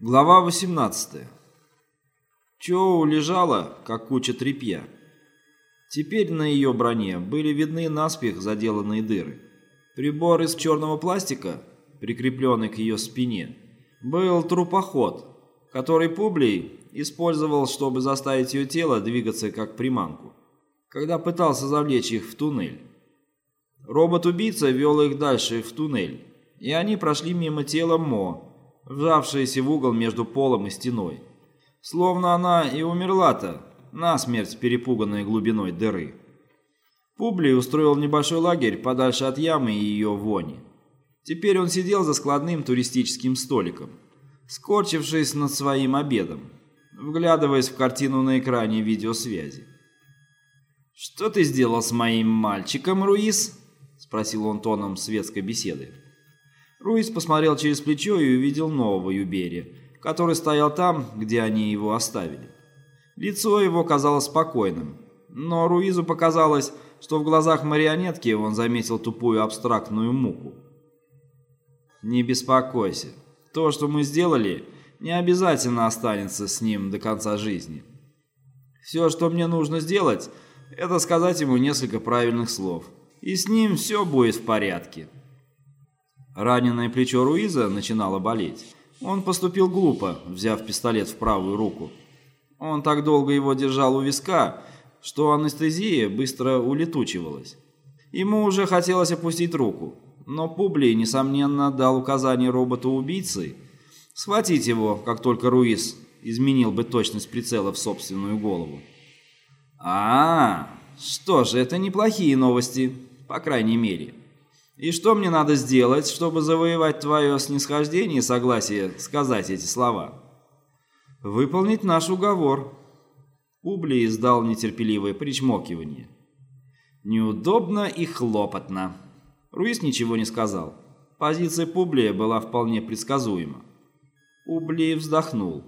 Глава 18. Чоу лежала, как куча тряпья. Теперь на ее броне были видны наспех заделанные дыры. Прибор из черного пластика, прикрепленный к ее спине, был трупоход, который Публий использовал, чтобы заставить ее тело двигаться как приманку, когда пытался завлечь их в туннель. Робот-убийца вел их дальше в туннель, и они прошли мимо тела Мо, вжавшаяся в угол между полом и стеной. Словно она и умерла-то, насмерть перепуганная глубиной дыры. Публий устроил небольшой лагерь подальше от ямы и ее вони. Теперь он сидел за складным туристическим столиком, скорчившись над своим обедом, вглядываясь в картину на экране видеосвязи. «Что ты сделал с моим мальчиком, Руис?» – спросил он тоном светской беседы. Руис посмотрел через плечо и увидел нового Юбери, который стоял там, где они его оставили. Лицо его казалось спокойным, но Руизу показалось, что в глазах марионетки он заметил тупую абстрактную муку. «Не беспокойся. То, что мы сделали, не обязательно останется с ним до конца жизни. Все, что мне нужно сделать, это сказать ему несколько правильных слов, и с ним все будет в порядке». Раненое плечо Руиза начинало болеть. Он поступил глупо, взяв пистолет в правую руку. Он так долго его держал у виска, что анестезия быстро улетучивалась. Ему уже хотелось опустить руку, но Публий, несомненно, дал указание роботу-убийце схватить его, как только Руиз изменил бы точность прицела в собственную голову. а, -а, -а что же, это неплохие новости, по крайней мере. И что мне надо сделать, чтобы завоевать твое снисхождение и согласие сказать эти слова? Выполнить наш уговор. Публий издал нетерпеливое причмокивание. Неудобно и хлопотно. Руис ничего не сказал. Позиция Публия была вполне предсказуема. Публий вздохнул.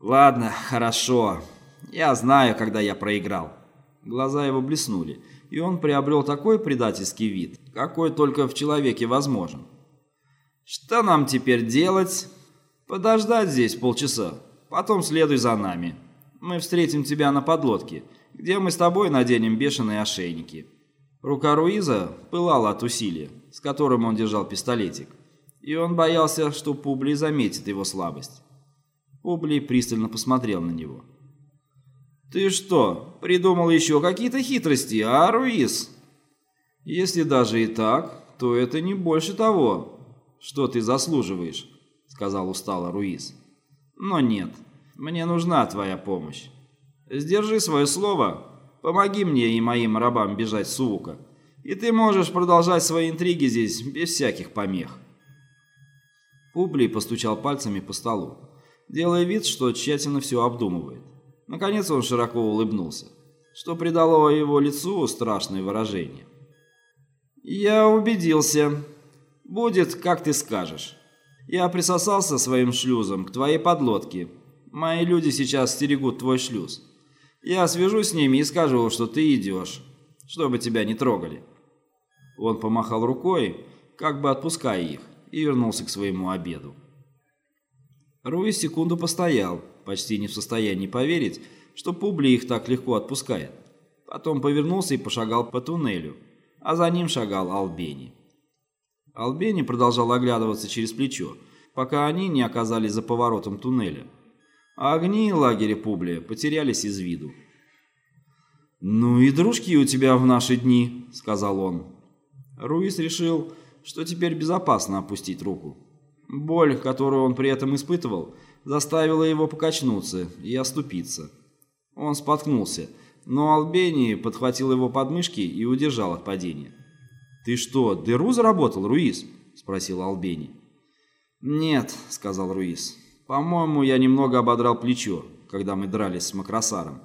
«Ладно, хорошо. Я знаю, когда я проиграл». Глаза его блеснули и он приобрел такой предательский вид, какой только в человеке возможен. «Что нам теперь делать?» «Подождать здесь полчаса, потом следуй за нами. Мы встретим тебя на подлодке, где мы с тобой наденем бешеные ошейники». Рука Руиза пылала от усилия, с которым он держал пистолетик, и он боялся, что Публий заметит его слабость. Публий пристально посмотрел на него. «Ты что, придумал еще какие-то хитрости, а, Руис?» «Если даже и так, то это не больше того, что ты заслуживаешь», — сказал устало Руис. «Но нет, мне нужна твоя помощь. Сдержи свое слово, помоги мне и моим рабам бежать с Увука, и ты можешь продолжать свои интриги здесь без всяких помех». Публий постучал пальцами по столу, делая вид, что тщательно все обдумывает. Наконец он широко улыбнулся, что придало его лицу страшное выражение. «Я убедился. Будет, как ты скажешь. Я присосался своим шлюзом к твоей подлодке. Мои люди сейчас стерегут твой шлюз. Я свяжусь с ними и скажу, что ты идешь, чтобы тебя не трогали». Он помахал рукой, как бы отпуская их, и вернулся к своему обеду. Руи секунду постоял, почти не в состоянии поверить, что Публи их так легко отпускает. Потом повернулся и пошагал по туннелю, а за ним шагал Албени. Албени продолжал оглядываться через плечо, пока они не оказались за поворотом туннеля. А огни лагеря Публия потерялись из виду. «Ну и дружки у тебя в наши дни», — сказал он. Руис решил, что теперь безопасно опустить руку. Боль, которую он при этом испытывал, заставила его покачнуться и оступиться. Он споткнулся, но Албени подхватил его подмышки и удержал от падения. «Ты что, дыру заработал, Руис?» – спросил Албени. «Нет», – сказал Руис. «По-моему, я немного ободрал плечо, когда мы дрались с Макросаром.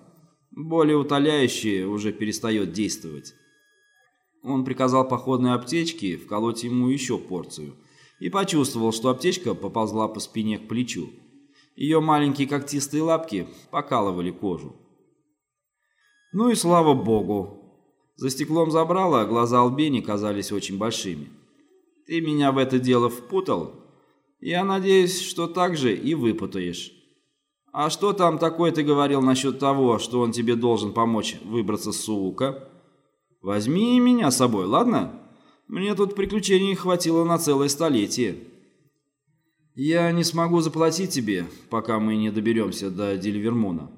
Более утоляющее уже перестает действовать». Он приказал походной аптечке вколоть ему еще порцию – и почувствовал, что аптечка поползла по спине к плечу. Ее маленькие когтистые лапки покалывали кожу. Ну и слава богу. За стеклом забрала, глаза Албени казались очень большими. Ты меня в это дело впутал? Я надеюсь, что так же и выпутаешь. А что там такое ты говорил насчет того, что он тебе должен помочь выбраться с Суука? Возьми меня с собой, ладно? Мне тут приключений хватило на целое столетие. Я не смогу заплатить тебе, пока мы не доберемся до Дильвермуна.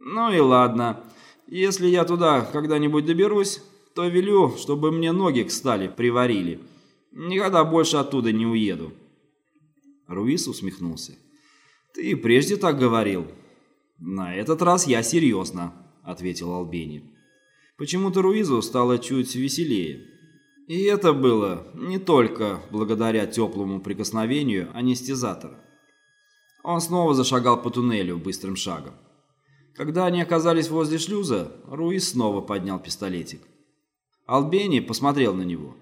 Ну и ладно. Если я туда когда-нибудь доберусь, то велю, чтобы мне ноги к стали приварили. Никогда больше оттуда не уеду. Руис усмехнулся. «Ты прежде так говорил». «На этот раз я серьезно», — ответил Албени. Почему-то Руизу стало чуть веселее. И это было не только благодаря теплому прикосновению анестезатора. Он снова зашагал по туннелю быстрым шагом. Когда они оказались возле шлюза, Руиз снова поднял пистолетик. Албени посмотрел на него.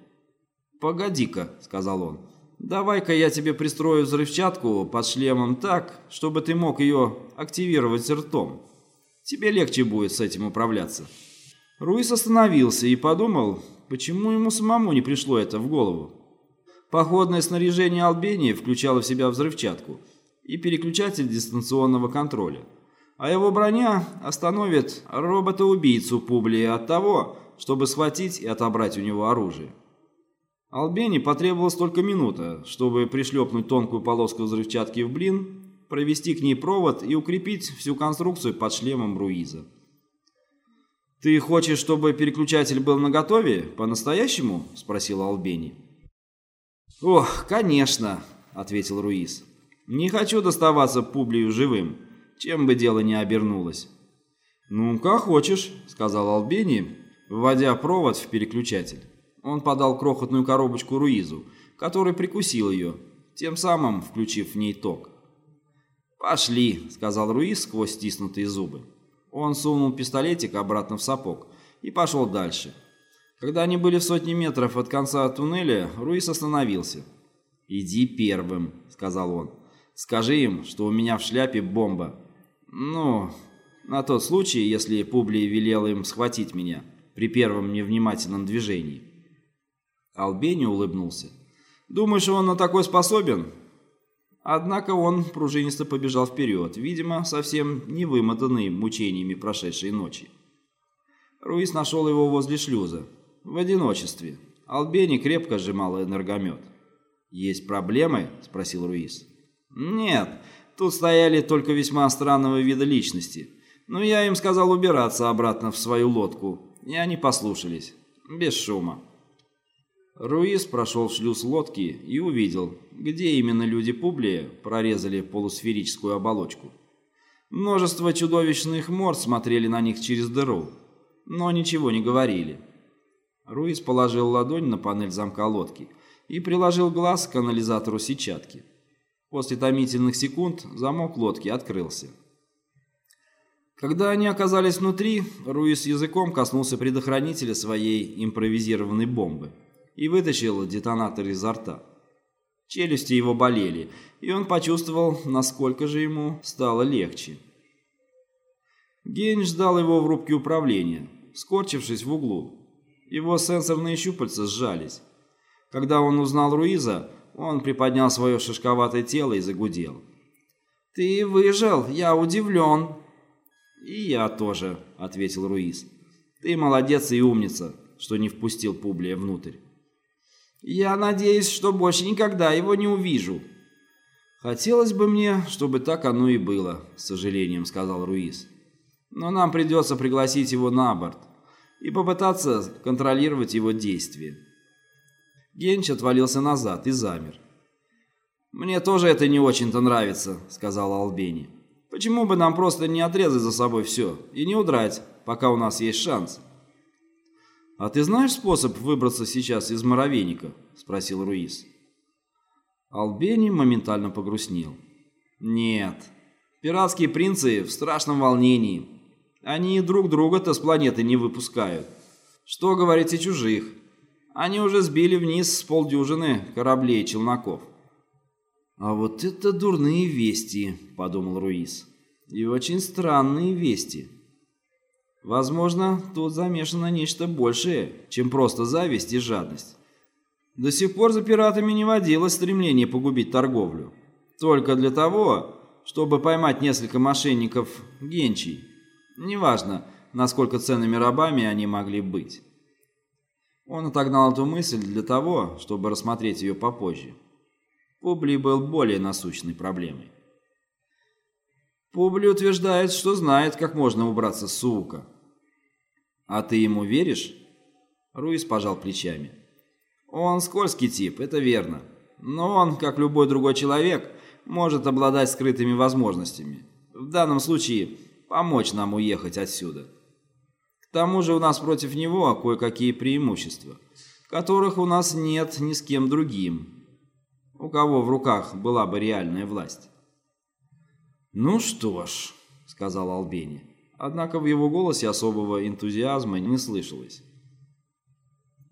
«Погоди-ка», — сказал он, — «давай-ка я тебе пристрою взрывчатку под шлемом так, чтобы ты мог ее активировать ртом. Тебе легче будет с этим управляться». Руис остановился и подумал, Почему ему самому не пришло это в голову? Походное снаряжение Албении включало в себя взрывчатку и переключатель дистанционного контроля. А его броня остановит робота-убийцу Публия от того, чтобы схватить и отобрать у него оружие. Албени потребовалась только минута, чтобы пришлепнуть тонкую полоску взрывчатки в блин, провести к ней провод и укрепить всю конструкцию под шлемом Руиза. «Ты хочешь, чтобы переключатель был наготове? По-настоящему?» – спросил Албени. «Ох, конечно», – ответил Руис. «Не хочу доставаться Публию живым, чем бы дело ни обернулось». «Ну, как хочешь», – сказал Албени, вводя провод в переключатель. Он подал крохотную коробочку Руизу, который прикусил ее, тем самым включив в ней ток. «Пошли», – сказал Руиз сквозь стиснутые зубы. Он сунул пистолетик обратно в сапог и пошел дальше. Когда они были в сотне метров от конца туннеля, Руис остановился. «Иди первым», — сказал он. «Скажи им, что у меня в шляпе бомба. Ну, на тот случай, если Публий велел им схватить меня при первом невнимательном движении». Албени улыбнулся. «Думаешь, он на такой способен? Однако он пружинисто побежал вперед, видимо, совсем не вымотанный мучениями прошедшей ночи. Руис нашел его возле шлюза, в одиночестве. Албени крепко сжимал энергомет. «Есть проблемы?» – спросил Руис. «Нет, тут стояли только весьма странного вида личности. Но я им сказал убираться обратно в свою лодку, и они послушались, без шума». Руис прошел шлюз лодки и увидел, где именно люди Публия прорезали полусферическую оболочку. Множество чудовищных морд смотрели на них через дыру, но ничего не говорили. Руис положил ладонь на панель замка лодки и приложил глаз к анализатору сетчатки. После томительных секунд замок лодки открылся. Когда они оказались внутри, Руис языком коснулся предохранителя своей импровизированной бомбы и вытащил детонатор изо рта. Челюсти его болели, и он почувствовал, насколько же ему стало легче. Гейн ждал его в рубке управления, скорчившись в углу. Его сенсорные щупальца сжались. Когда он узнал Руиза, он приподнял свое шишковатое тело и загудел. «Ты выжил, я удивлен». «И я тоже», — ответил Руиз. «Ты молодец и умница, что не впустил Публия внутрь». Я надеюсь, что больше никогда его не увижу. Хотелось бы мне, чтобы так оно и было, с сожалением сказал Руис. Но нам придется пригласить его на борт и попытаться контролировать его действия. Генч отвалился назад и замер. «Мне тоже это не очень-то нравится», — сказал Албени. «Почему бы нам просто не отрезать за собой все и не удрать, пока у нас есть шанс?» «А ты знаешь способ выбраться сейчас из муравейника?» – спросил Руис. Албени моментально погрустнел. «Нет, пиратские принцы в страшном волнении. Они друг друга-то с планеты не выпускают. Что говорить о чужих? Они уже сбили вниз с полдюжины кораблей и челноков». «А вот это дурные вести», – подумал Руис. «И очень странные вести». Возможно, тут замешано нечто большее, чем просто зависть и жадность. До сих пор за пиратами не водилось стремление погубить торговлю. Только для того, чтобы поймать несколько мошенников генчий. Неважно, насколько ценными рабами они могли быть. Он отогнал эту мысль для того, чтобы рассмотреть ее попозже. Публий был более насущной проблемой. Публи утверждает, что знает, как можно убраться с Суука. А ты ему веришь? Руис пожал плечами. Он скользкий тип, это верно. Но он, как любой другой человек, может обладать скрытыми возможностями. В данном случае помочь нам уехать отсюда. К тому же у нас против него кое-какие преимущества, которых у нас нет ни с кем другим, у кого в руках была бы реальная власть. «Ну что ж», — сказал Албени, однако в его голосе особого энтузиазма не слышалось.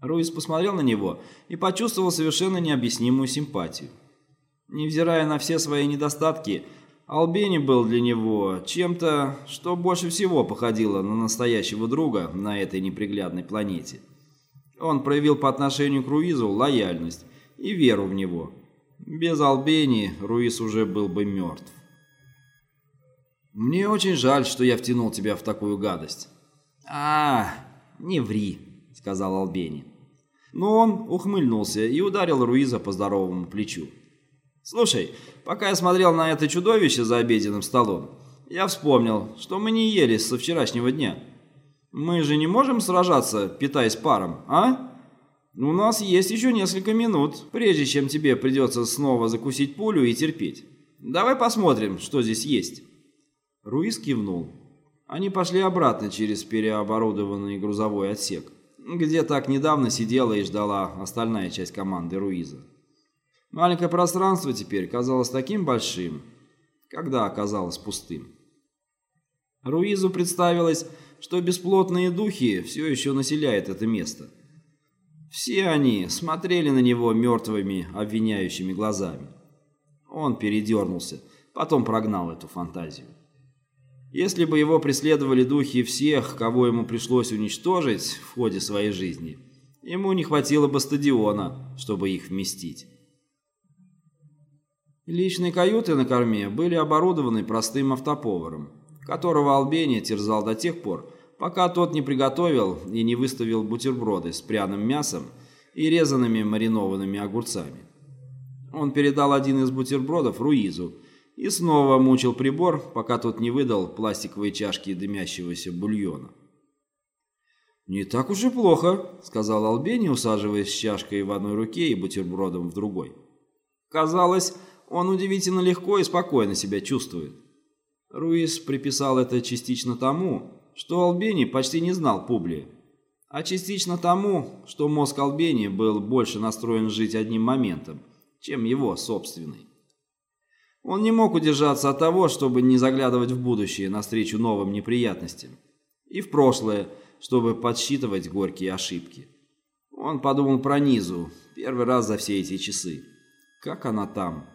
Руис посмотрел на него и почувствовал совершенно необъяснимую симпатию. Невзирая на все свои недостатки, Албени был для него чем-то, что больше всего походило на настоящего друга на этой неприглядной планете. Он проявил по отношению к Руизу лояльность и веру в него. Без Албени Руиз уже был бы мертв. «Мне очень жаль, что я втянул тебя в такую гадость». «А, не ври», — сказал Албени. Но он ухмыльнулся и ударил Руиза по здоровому плечу. «Слушай, пока я смотрел на это чудовище за обеденным столом, я вспомнил, что мы не ели со вчерашнего дня. Мы же не можем сражаться, питаясь паром, а? У нас есть еще несколько минут, прежде чем тебе придется снова закусить пулю и терпеть. Давай посмотрим, что здесь есть». Руиз кивнул. Они пошли обратно через переоборудованный грузовой отсек, где так недавно сидела и ждала остальная часть команды Руиза. Маленькое пространство теперь казалось таким большим, когда оказалось пустым. Руизу представилось, что бесплотные духи все еще населяют это место. Все они смотрели на него мертвыми, обвиняющими глазами. Он передернулся, потом прогнал эту фантазию. Если бы его преследовали духи всех, кого ему пришлось уничтожить в ходе своей жизни, ему не хватило бы стадиона, чтобы их вместить. Личные каюты на корме были оборудованы простым автоповаром, которого Албения терзал до тех пор, пока тот не приготовил и не выставил бутерброды с пряным мясом и резанными маринованными огурцами. Он передал один из бутербродов Руизу и снова мучил прибор, пока тот не выдал пластиковые чашки дымящегося бульона. «Не так уж и плохо», — сказал Албени, усаживаясь с чашкой в одной руке и бутербродом в другой. Казалось, он удивительно легко и спокойно себя чувствует. Руис приписал это частично тому, что Албени почти не знал Публия, а частично тому, что мозг Албени был больше настроен жить одним моментом, чем его собственный. Он не мог удержаться от того, чтобы не заглядывать в будущее навстречу новым неприятностям, и в прошлое, чтобы подсчитывать горькие ошибки. Он подумал про Низу первый раз за все эти часы. Как она там?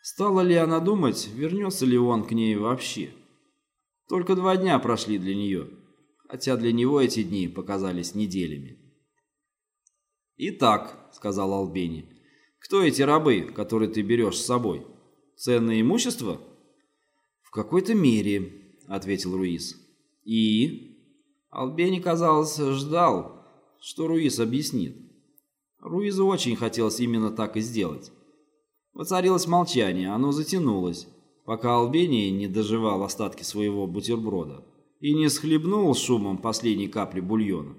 Стала ли она думать, вернется ли он к ней вообще? Только два дня прошли для нее, хотя для него эти дни показались неделями. «Итак», — сказал Албени, — «кто эти рабы, которые ты берешь с собой? Ценное имущество?» «В какой-то мере», — ответил Руис. «И?» Албени, казалось, ждал, что Руис объяснит. Руизу очень хотелось именно так и сделать. Воцарилось молчание, оно затянулось, пока Албений не доживал остатки своего бутерброда и не схлебнул шумом последней капли бульона.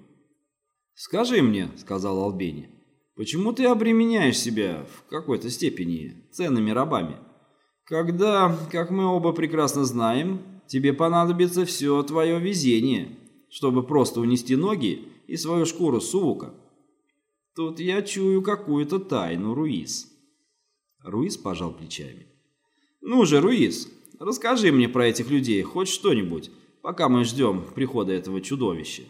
«Скажи мне», — сказал Албений, — «почему ты обременяешь себя в какой-то степени ценными рабами, когда, как мы оба прекрасно знаем, тебе понадобится все твое везение, чтобы просто унести ноги и свою шкуру сувука? Тут я чую какую-то тайну, Руис». Руис пожал плечами. «Ну же, Руис, расскажи мне про этих людей хоть что-нибудь, пока мы ждем прихода этого чудовища».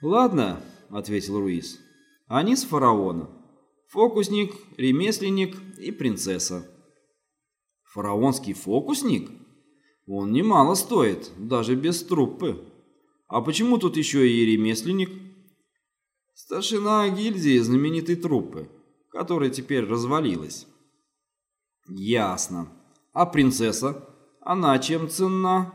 «Ладно», — ответил Руис. «Они с фараона. Фокусник, ремесленник и принцесса». «Фараонский фокусник? Он немало стоит, даже без труппы. А почему тут еще и ремесленник?» «Старшина гильдии знаменитой труппы. которая теперь развалилась. Ясно. А принцесса? Она чем ценна?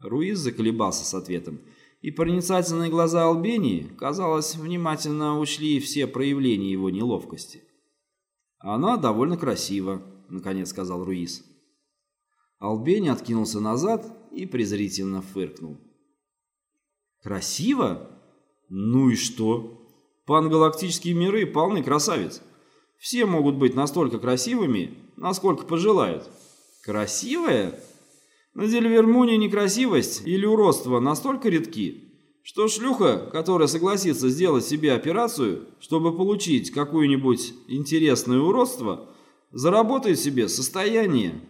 Руиз заколебался с ответом, и проницательные глаза Албении, казалось, внимательно учли все проявления его неловкости. «Она довольно красива», — наконец сказал Руиз. Албени откинулся назад и презрительно фыркнул. «Красиво? Ну и что? Пангалактические миры полны красавиц. Все могут быть настолько красивыми, насколько пожелают. Красивая? На Дельвермуне некрасивость или уродство настолько редки, что шлюха, которая согласится сделать себе операцию, чтобы получить какое-нибудь интересное уродство, заработает себе состояние,